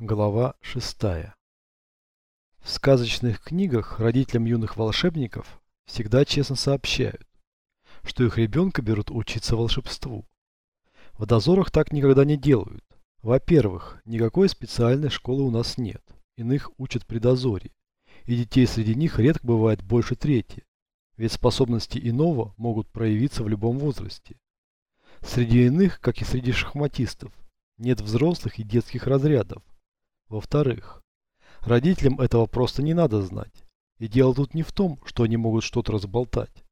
Глава 6. В сказочных книгах родителям юных волшебников всегда честно сообщают, что их ребенка берут учиться волшебству. В дозорах так никогда не делают. Во-первых, никакой специальной школы у нас нет. Иных учат при дозоре. И детей среди них редко бывает больше трети. Ведь способности иного могут проявиться в любом возрасте. Среди иных, как и среди шахматистов, нет взрослых и детских разрядов во-вторых, родителям этого просто не надо знать. И дело тут не в том, что они могут что-то разболтать.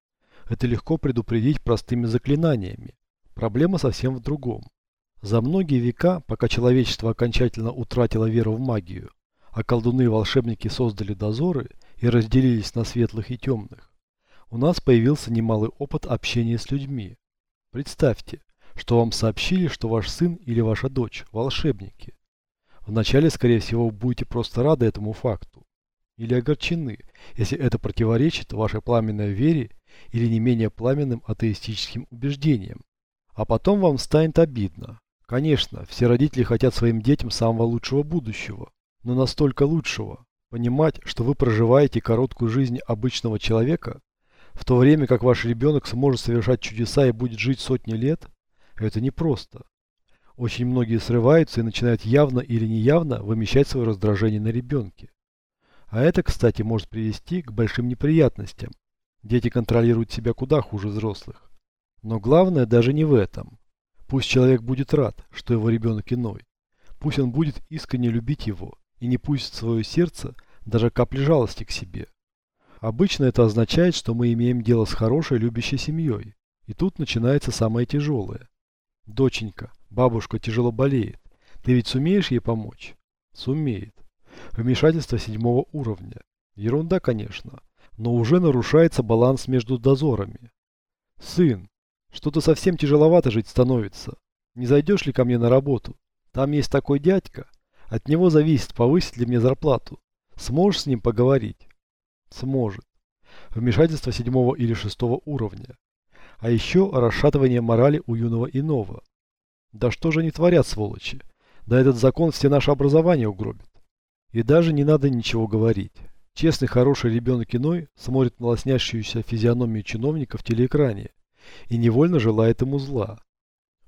Это легко предупредить простыми заклинаниями. Проблема совсем в другом. За многие века, пока человечество окончательно утратило веру в магию, а колдуны и волшебники создали дозоры и разделились на светлых и темных, у нас появился немалый опыт общения с людьми. Представьте, что вам сообщили, что ваш сын или ваша дочь – волшебники. Вначале, скорее всего, вы будете просто рады этому факту. Или огорчены, если это противоречит вашей пламенной вере или не менее пламенным атеистическим убеждениям. А потом вам станет обидно. Конечно, все родители хотят своим детям самого лучшего будущего, но настолько лучшего. Понимать, что вы проживаете короткую жизнь обычного человека, в то время как ваш ребенок сможет совершать чудеса и будет жить сотни лет, это непросто. Очень многие срываются и начинают явно или неявно вымещать свое раздражение на ребенке. А это, кстати, может привести к большим неприятностям. Дети контролируют себя куда хуже взрослых. Но главное даже не в этом. Пусть человек будет рад, что его ребенок иной. Пусть он будет искренне любить его и не пустит в свое сердце даже капли жалости к себе. Обычно это означает, что мы имеем дело с хорошей любящей семьей. И тут начинается самое тяжелое. Доченька, Бабушка тяжело болеет. Ты ведь сумеешь ей помочь? Сумеет. Вмешательство седьмого уровня. Ерунда, конечно, но уже нарушается баланс между дозорами. Сын, что-то совсем тяжеловато жить становится. Не зайдешь ли ко мне на работу? Там есть такой дядька. От него зависит, повысить ли мне зарплату. Сможешь с ним поговорить? Сможет. Вмешательство седьмого или шестого уровня. А еще расшатывание морали у юного иного. Да что же они творят, сволочи? Да этот закон все наше образование угробит. И даже не надо ничего говорить. Честный, хороший ребенок иной смотрит на лоснящуюся физиономию чиновника в телеэкране и невольно желает ему зла.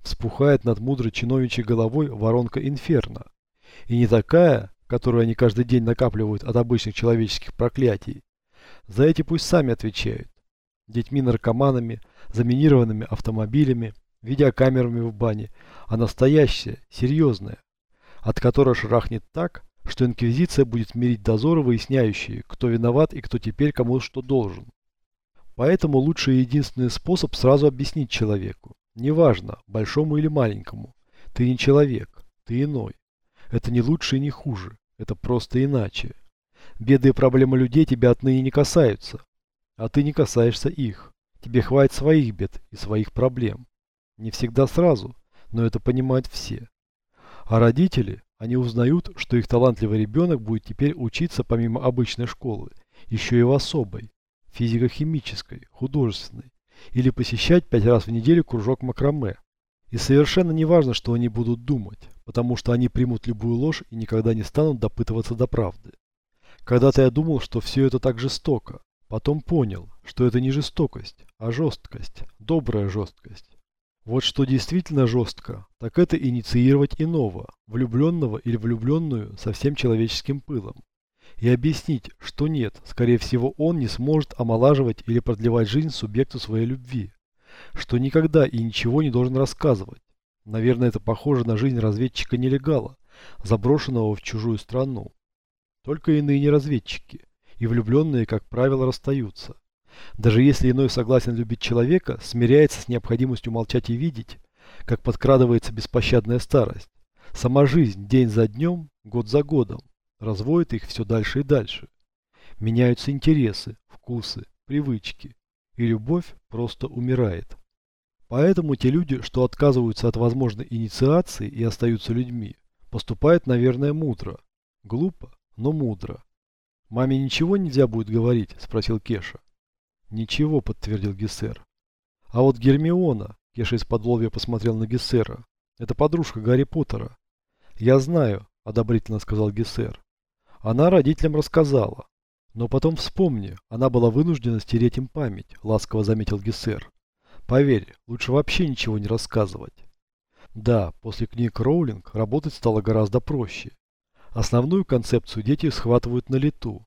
Вспухает над мудрой чиновничьей головой воронка инферно. И не такая, которую они каждый день накапливают от обычных человеческих проклятий. За эти пусть сами отвечают. Детьми-наркоманами, заминированными автомобилями, видеокамерами в бане, а настоящая, серьезная, от которой шарахнет так, что инквизиция будет мерить дозоры, выясняющие, кто виноват и кто теперь кому что должен. Поэтому лучший и единственный способ сразу объяснить человеку. Неважно, большому или маленькому. Ты не человек, ты иной. Это не лучше и не хуже. Это просто иначе. Беды и проблемы людей тебя отныне не касаются. А ты не касаешься их. Тебе хватит своих бед и своих проблем. Не всегда сразу, но это понимают все. А родители, они узнают, что их талантливый ребенок будет теперь учиться помимо обычной школы, еще и в особой, физико-химической, художественной, или посещать пять раз в неделю кружок макраме. И совершенно не важно, что они будут думать, потому что они примут любую ложь и никогда не станут допытываться до правды. Когда-то я думал, что все это так жестоко. Потом понял, что это не жестокость, а жесткость, добрая жесткость. Вот что действительно жестко, так это инициировать иного, влюбленного или влюбленную со всем человеческим пылом. И объяснить, что нет, скорее всего он не сможет омолаживать или продлевать жизнь субъекту своей любви. Что никогда и ничего не должен рассказывать. Наверное, это похоже на жизнь разведчика-нелегала, заброшенного в чужую страну. Только иные не разведчики, и влюбленные, как правило, расстаются. Даже если иной согласен любить человека, смиряется с необходимостью молчать и видеть, как подкрадывается беспощадная старость. Сама жизнь день за днем, год за годом, разводит их все дальше и дальше. Меняются интересы, вкусы, привычки, и любовь просто умирает. Поэтому те люди, что отказываются от возможной инициации и остаются людьми, поступают, наверное, мудро. Глупо, но мудро. «Маме ничего нельзя будет говорить?» – спросил Кеша. Ничего, подтвердил Гессер. А вот Гермиона, Кеша из-под посмотрел на Гессера. Это подружка Гарри Поттера. Я знаю, одобрительно сказал Гессер. Она родителям рассказала. Но потом вспомни, она была вынуждена стереть им память, ласково заметил Гессер. Поверь, лучше вообще ничего не рассказывать. Да, после книг Роулинг работать стало гораздо проще. Основную концепцию дети схватывают на лету.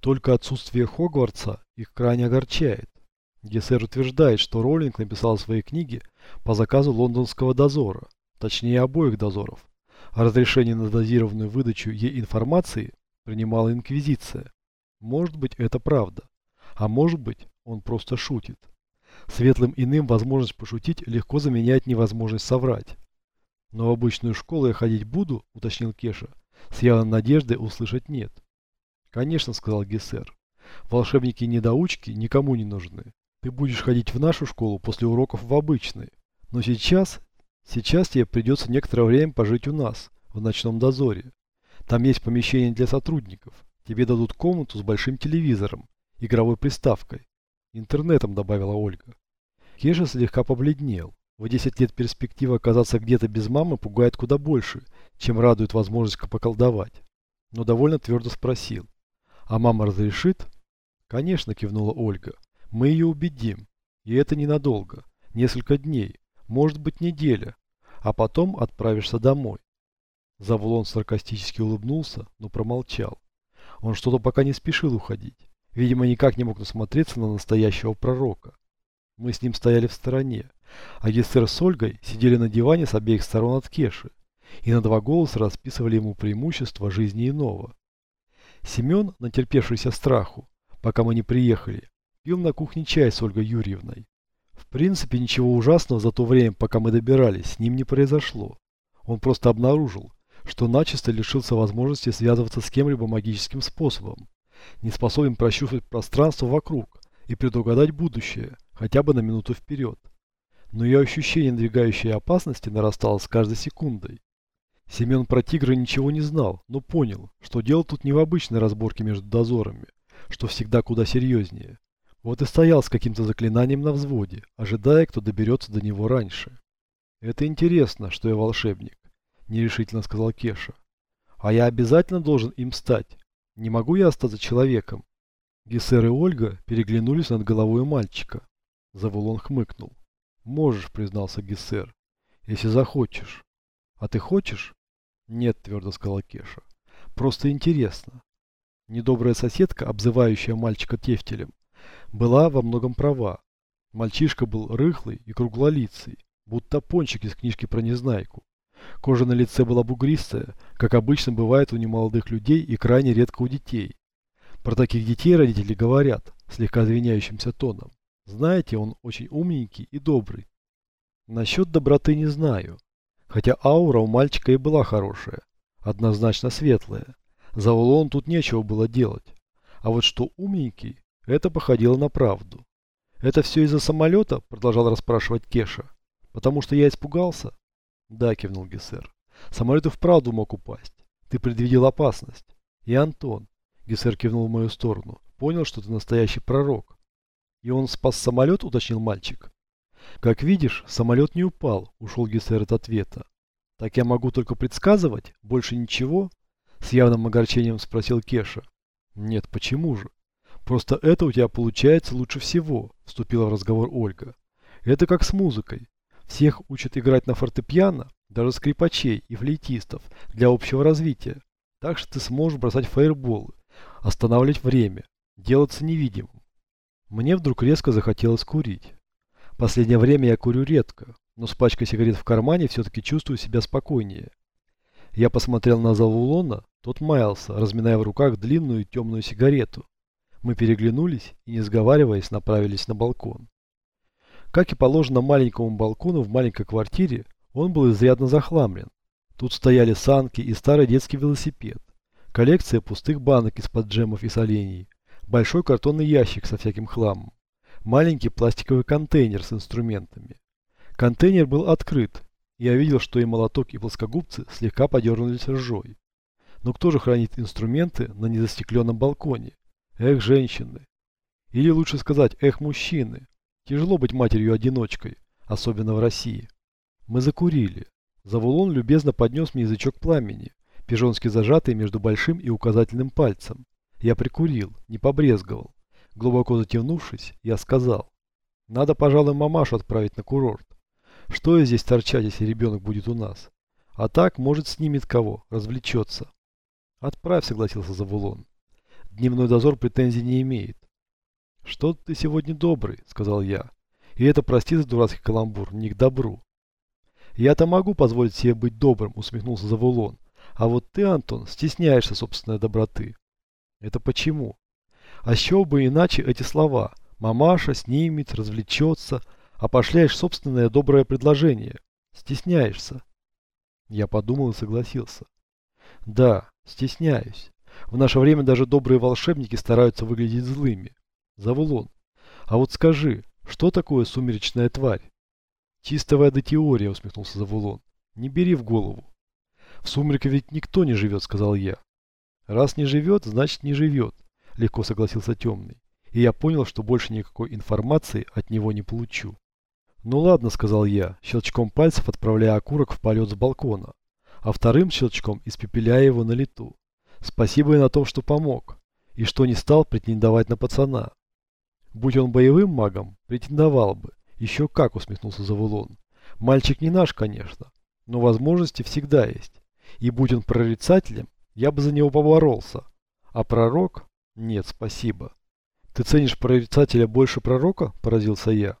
Только отсутствие Хогвартса их крайне огорчает. Гессер утверждает, что Роулинг написал свои книги по заказу лондонского дозора, точнее обоих дозоров, а разрешение на дозированную выдачу ей информации принимала Инквизиция. Может быть это правда, а может быть он просто шутит. Светлым иным возможность пошутить легко заменяет невозможность соврать. Но в обычную школу я ходить буду, уточнил Кеша, с явной надеждой услышать нет. Конечно, сказал Гессер. Волшебники-недоучки никому не нужны. Ты будешь ходить в нашу школу после уроков в обычной. Но сейчас, сейчас тебе придется некоторое время пожить у нас, в ночном дозоре. Там есть помещение для сотрудников. Тебе дадут комнату с большим телевизором, игровой приставкой. Интернетом, добавила Ольга. Кеша слегка побледнел. В 10 лет перспектива оказаться где-то без мамы пугает куда больше, чем радует возможность поколдовать. Но довольно твердо спросил. А мама разрешит? Конечно, кивнула Ольга. Мы ее убедим. И это ненадолго. Несколько дней. Может быть неделя. А потом отправишься домой. Завулон саркастически улыбнулся, но промолчал. Он что-то пока не спешил уходить. Видимо, никак не мог насмотреться на настоящего пророка. Мы с ним стояли в стороне, а Гессер с Ольгой сидели на диване с обеих сторон от Кеши и на два голоса расписывали ему преимущества жизни иного. Семен, натерпевшийся страху, пока мы не приехали, пил на кухне чай с Ольгой Юрьевной. В принципе, ничего ужасного за то время, пока мы добирались, с ним не произошло. Он просто обнаружил, что начисто лишился возможности связываться с кем-либо магическим способом, не способен прощупать пространство вокруг и предугадать будущее, хотя бы на минуту вперед. Но ее ощущение надвигающей опасности нарастало с каждой секундой. Семен про тигра ничего не знал, но понял, что дело тут не в обычной разборке между дозорами, что всегда куда серьезнее. Вот и стоял с каким-то заклинанием на взводе, ожидая, кто доберется до него раньше. «Это интересно, что я волшебник», – нерешительно сказал Кеша. «А я обязательно должен им стать. Не могу я остаться человеком?» Гессер и Ольга переглянулись над головой мальчика. Завулон хмыкнул. «Можешь», – признался Гессер, – «если захочешь». «А ты хочешь?» «Нет», – твердо сказал Кеша. «Просто интересно». Недобрая соседка, обзывающая мальчика тефтелем, была во многом права. Мальчишка был рыхлый и круглолицый, будто пончик из книжки про Незнайку. Кожа на лице была бугристая, как обычно бывает у немолодых людей и крайне редко у детей. Про таких детей родители говорят, слегка извиняющимся тоном. Знаете, он очень умненький и добрый. Насчет доброты не знаю. Хотя аура у мальчика и была хорошая, однозначно светлая. За улон тут нечего было делать. А вот что умненький, это походило на правду. «Это все из-за самолета?» – продолжал расспрашивать Кеша. «Потому что я испугался?» «Да», – кивнул Гессер. «Самолет и вправду мог упасть. Ты предвидел опасность. И Антон», – Гессер кивнул в мою сторону, – «понял, что ты настоящий пророк». «И он спас самолет?» – уточнил мальчик. «Как видишь, самолет не упал», – ушел Гессер от ответа. «Так я могу только предсказывать? Больше ничего?» С явным огорчением спросил Кеша. «Нет, почему же?» Просто это у тебя получается лучше всего, вступила в разговор Ольга. Это как с музыкой. Всех учат играть на фортепиано, даже скрипачей и флейтистов, для общего развития. Так что ты сможешь бросать фаерболы, останавливать время, делаться невидимым. Мне вдруг резко захотелось курить. Последнее время я курю редко, но с пачкой сигарет в кармане все-таки чувствую себя спокойнее. Я посмотрел на Завулона, тот маялся, разминая в руках длинную темную сигарету. Мы переглянулись и, не сговариваясь, направились на балкон. Как и положено маленькому балкону в маленькой квартире, он был изрядно захламлен. Тут стояли санки и старый детский велосипед, коллекция пустых банок из-под джемов и солений, большой картонный ящик со всяким хламом, маленький пластиковый контейнер с инструментами. Контейнер был открыт, я видел, что и молоток, и плоскогубцы слегка подернулись ржой. Но кто же хранит инструменты на незастекленном балконе? Эх, женщины. Или лучше сказать, эх, мужчины. Тяжело быть матерью-одиночкой, особенно в России. Мы закурили. Завулон любезно поднес мне язычок пламени, пижонски зажатые между большим и указательным пальцем. Я прикурил, не побрезговал. Глубоко затянувшись, я сказал, надо, пожалуй, мамашу отправить на курорт. Что я здесь торчать, если ребенок будет у нас? А так, может, снимет кого, развлечется. Отправь, согласился Завулон. Дневной дозор претензий не имеет. Что ты сегодня добрый, сказал я. И это, прости за дурацкий каламбур, не к добру. Я-то могу позволить себе быть добрым, усмехнулся Завулон. А вот ты, Антон, стесняешься собственной доброты. Это почему? А с чего бы иначе эти слова? Мамаша снимет, развлечется, а пошляешь собственное доброе предложение. Стесняешься. Я подумал и согласился. Да, стесняюсь. В наше время даже добрые волшебники стараются выглядеть злыми. Завулон. А вот скажи, что такое сумеречная тварь? Чистая вода теория, усмехнулся Завулон. Не бери в голову. В сумерке ведь никто не живет, сказал я. Раз не живет, значит не живет, легко согласился темный. И я понял, что больше никакой информации от него не получу. Ну ладно, сказал я, щелчком пальцев отправляя окурок в полет с балкона, а вторым щелчком испепеляя его на лету. Спасибо и на том, что помог, и что не стал претендовать на пацана. Будь он боевым магом, претендовал бы. Еще как, усмехнулся Завулон. Мальчик не наш, конечно, но возможности всегда есть. И будь он прорицателем, я бы за него поборолся. А пророк? Нет, спасибо. Ты ценишь прорицателя больше пророка? Поразился я.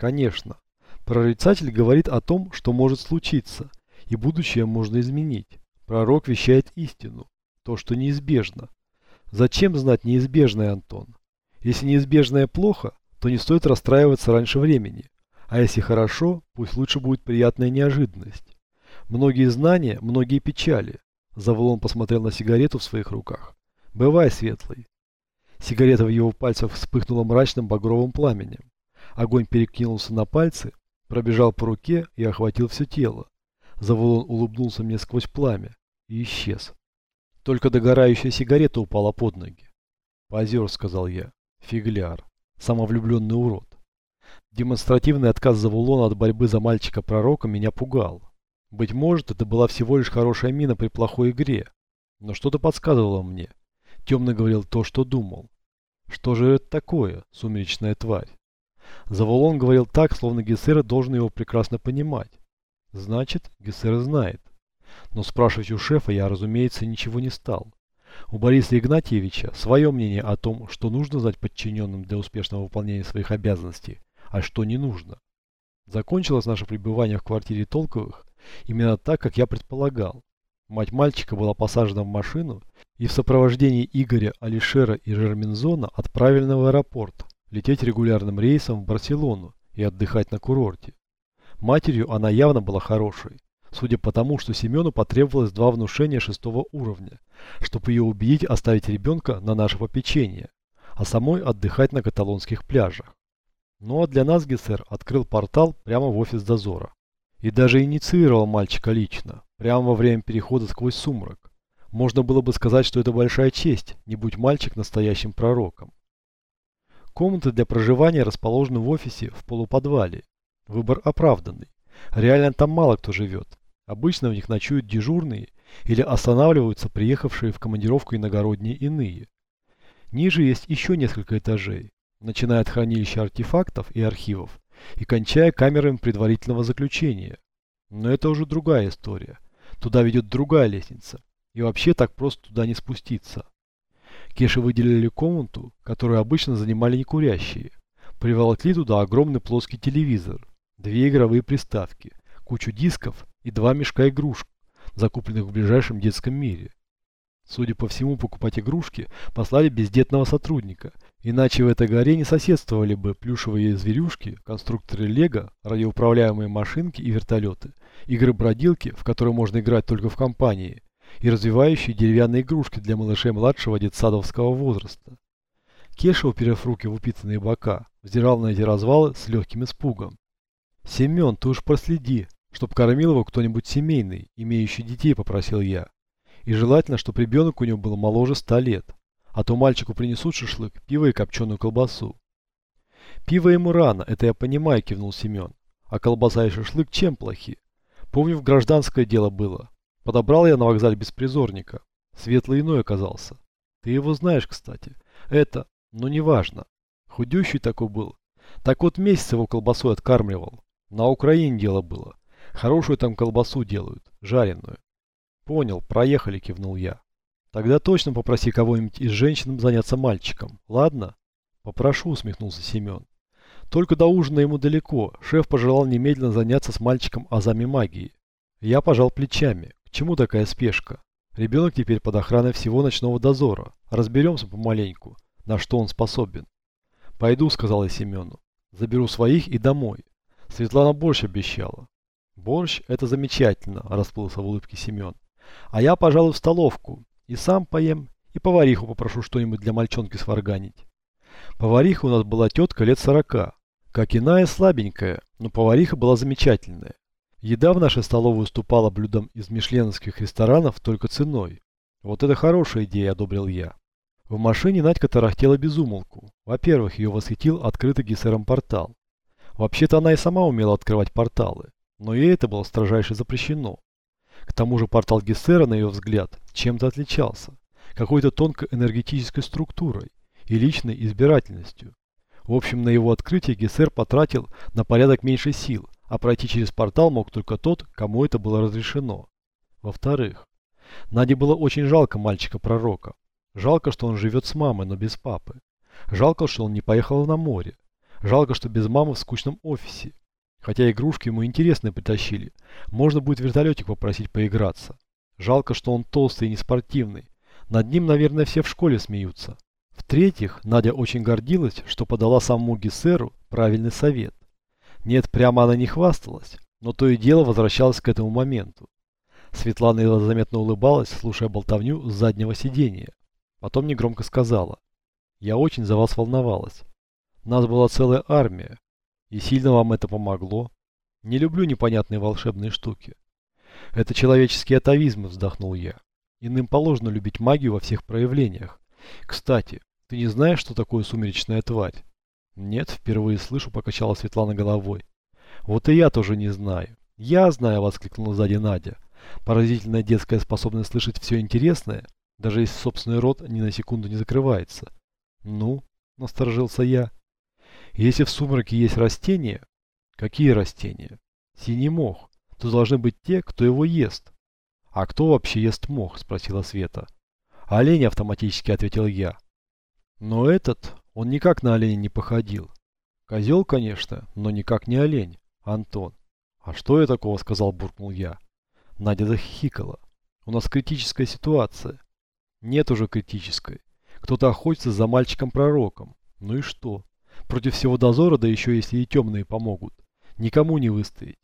Конечно. Прорицатель говорит о том, что может случиться, и будущее можно изменить. Пророк вещает истину, то, что неизбежно. Зачем знать неизбежное, Антон? Если неизбежное плохо, то не стоит расстраиваться раньше времени. А если хорошо, пусть лучше будет приятная неожиданность. Многие знания, многие печали. Заволон посмотрел на сигарету в своих руках. Бывай светлый. Сигарета в его пальцах вспыхнула мрачным багровым пламенем. Огонь перекинулся на пальцы, пробежал по руке и охватил все тело. Заволон улыбнулся мне сквозь пламя и исчез. Только догорающая сигарета упала под ноги. «Позер», — сказал я. «Фигляр. Самовлюбленный урод». Демонстративный отказ Завулона от борьбы за мальчика-пророка меня пугал. Быть может, это была всего лишь хорошая мина при плохой игре. Но что-то подсказывало мне. Темный говорил то, что думал. Что же это такое, сумеречная тварь? Заволон говорил так, словно Гессера должен его прекрасно понимать. Значит, Гессера знает. Но спрашивать у шефа я, разумеется, ничего не стал. У Бориса Игнатьевича свое мнение о том, что нужно знать подчиненным для успешного выполнения своих обязанностей, а что не нужно. Закончилось наше пребывание в квартире Толковых именно так, как я предполагал. Мать мальчика была посажена в машину и в сопровождении Игоря, Алишера и Жермензона отправлена в аэропорт, лететь регулярным рейсом в Барселону и отдыхать на курорте. Матерью она явно была хорошей, судя по тому, что Семену потребовалось два внушения шестого уровня, чтобы ее убедить оставить ребенка на наше попечение, а самой отдыхать на каталонских пляжах. Ну а для нас Гессер открыл портал прямо в офис дозора. И даже инициировал мальчика лично, прямо во время перехода сквозь сумрак. Можно было бы сказать, что это большая честь, не будь мальчик настоящим пророком. Комнаты для проживания расположены в офисе в полуподвале. Выбор оправданный. Реально там мало кто живет. Обычно в них ночуют дежурные или останавливаются приехавшие в командировку иногородние иные. Ниже есть еще несколько этажей, начиная от хранилища артефактов и архивов и кончая камерами предварительного заключения. Но это уже другая история. Туда ведет другая лестница. И вообще так просто туда не спуститься. Кеше выделили комнату, которую обычно занимали некурящие. Приволокли туда огромный плоский телевизор, две игровые приставки, кучу дисков и два мешка игрушек, закупленных в ближайшем детском мире. Судя по всему, покупать игрушки послали бездетного сотрудника, иначе в этой горе не соседствовали бы плюшевые зверюшки, конструкторы лего, радиоуправляемые машинки и вертолеты, игры-бродилки, в которые можно играть только в компании, и развивающие деревянные игрушки для малышей младшего детсадовского возраста. Кеша, уперев руки в упитанные бока, взирал на эти развалы с легким испугом. «Семен, ты уж проследи, чтоб кормил его кто-нибудь семейный, имеющий детей», — попросил я. И желательно, чтобы ребенок у него был моложе ста лет. А то мальчику принесут шашлык, пиво и копченую колбасу. Пиво ему рано, это я понимаю, кивнул Семен. А колбаса и шашлык чем плохи? Помню, в гражданское дело было. Подобрал я на вокзале беспризорника. Светлый иной оказался. Ты его знаешь, кстати. Это, ну неважно. Худющий такой был. Так вот месяц его колбасой откармливал. На Украине дело было. Хорошую там колбасу делают, жареную. Понял, проехали, кивнул я. Тогда точно попроси кого-нибудь из женщин заняться мальчиком, ладно? Попрошу, усмехнулся Семен. Только до ужина ему далеко. Шеф пожелал немедленно заняться с мальчиком азами магии. Я пожал плечами. Чему такая спешка? Ребенок теперь под охраной всего ночного дозора. Разберемся помаленьку, на что он способен. Пойду, сказал я Семену. Заберу своих и домой. Светлана борщ обещала. Борщ – это замечательно, расплылся в улыбке Семен. А я, пожалуй, в столовку. И сам поем, и повариху попрошу что-нибудь для мальчонки сварганить. Повариха у нас была тетка лет сорока. Как иная слабенькая, но повариха была замечательная. Еда в нашей столовой уступала блюдам из мишленовских ресторанов только ценой. Вот это хорошая идея, одобрил я. В машине Надька тарахтела безумолку. Во-первых, ее восхитил открытый гессером портал. Вообще-то она и сама умела открывать порталы, но ей это было строжайше запрещено. К тому же портал Гессера, на ее взгляд, чем-то отличался. Какой-то тонкой энергетической структурой и личной избирательностью. В общем, на его открытие Гессер потратил на порядок меньше сил, а пройти через портал мог только тот, кому это было разрешено. Во-вторых, Наде было очень жалко мальчика-пророка. Жалко, что он живет с мамой, но без папы. Жалко, что он не поехал на море. Жалко, что без мамы в скучном офисе. Хотя игрушки ему интересные притащили. Можно будет вертолетик попросить поиграться. Жалко, что он толстый и неспортивный. Над ним, наверное, все в школе смеются. В-третьих, Надя очень гордилась, что подала самому Гессеру правильный совет. Нет, прямо она не хвасталась, но то и дело возвращалась к этому моменту. Светлана заметно улыбалась, слушая болтовню с заднего сиденья. Потом негромко сказала. «Я очень за вас волновалась. Нас была целая армия. И сильно вам это помогло. Не люблю непонятные волшебные штуки. Это человеческие атовизмы, вздохнул я. Иным положено любить магию во всех проявлениях. Кстати, ты не знаешь, что такое сумеречная тварь? Нет, впервые слышу, покачала Светлана головой. Вот и я тоже не знаю. Я знаю, воскликнула сзади Надя. Поразительная детская способность слышать все интересное, даже если собственный рот ни на секунду не закрывается. Ну, насторожился я. Если в сумраке есть растения, какие растения? Синий мох, то должны быть те, кто его ест. А кто вообще ест мох? Спросила Света. Олень автоматически ответил я. Но этот, он никак на оленя не походил. Козел, конечно, но никак не олень. Антон. А что я такого сказал, буркнул я. Надя захихикала. У нас критическая ситуация. Нет уже критической. Кто-то охотится за мальчиком-пророком. Ну и что? Против всего дозора, да еще если и темные помогут. Никому не выстоять.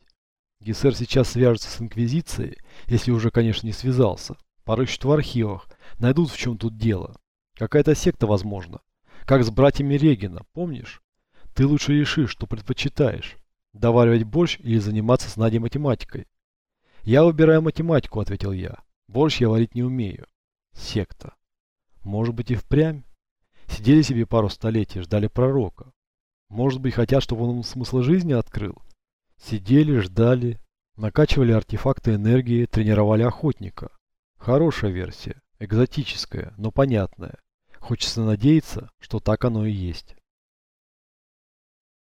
Гессер сейчас свяжется с Инквизицией, если уже, конечно, не связался. Порыщут в архивах, найдут в чем тут дело. Какая-то секта, возможно. Как с братьями Регина, помнишь? Ты лучше решишь, что предпочитаешь. Доваривать борщ или заниматься с Надей математикой. Я выбираю математику, ответил я. Борщ я варить не умею. Секта. Может быть и впрямь? Сидели себе пару столетий, ждали пророка. Может быть хотят, чтобы он смысл жизни открыл? Сидели, ждали, накачивали артефакты энергии, тренировали охотника. Хорошая версия, экзотическая, но понятная. Хочется надеяться, что так оно и есть.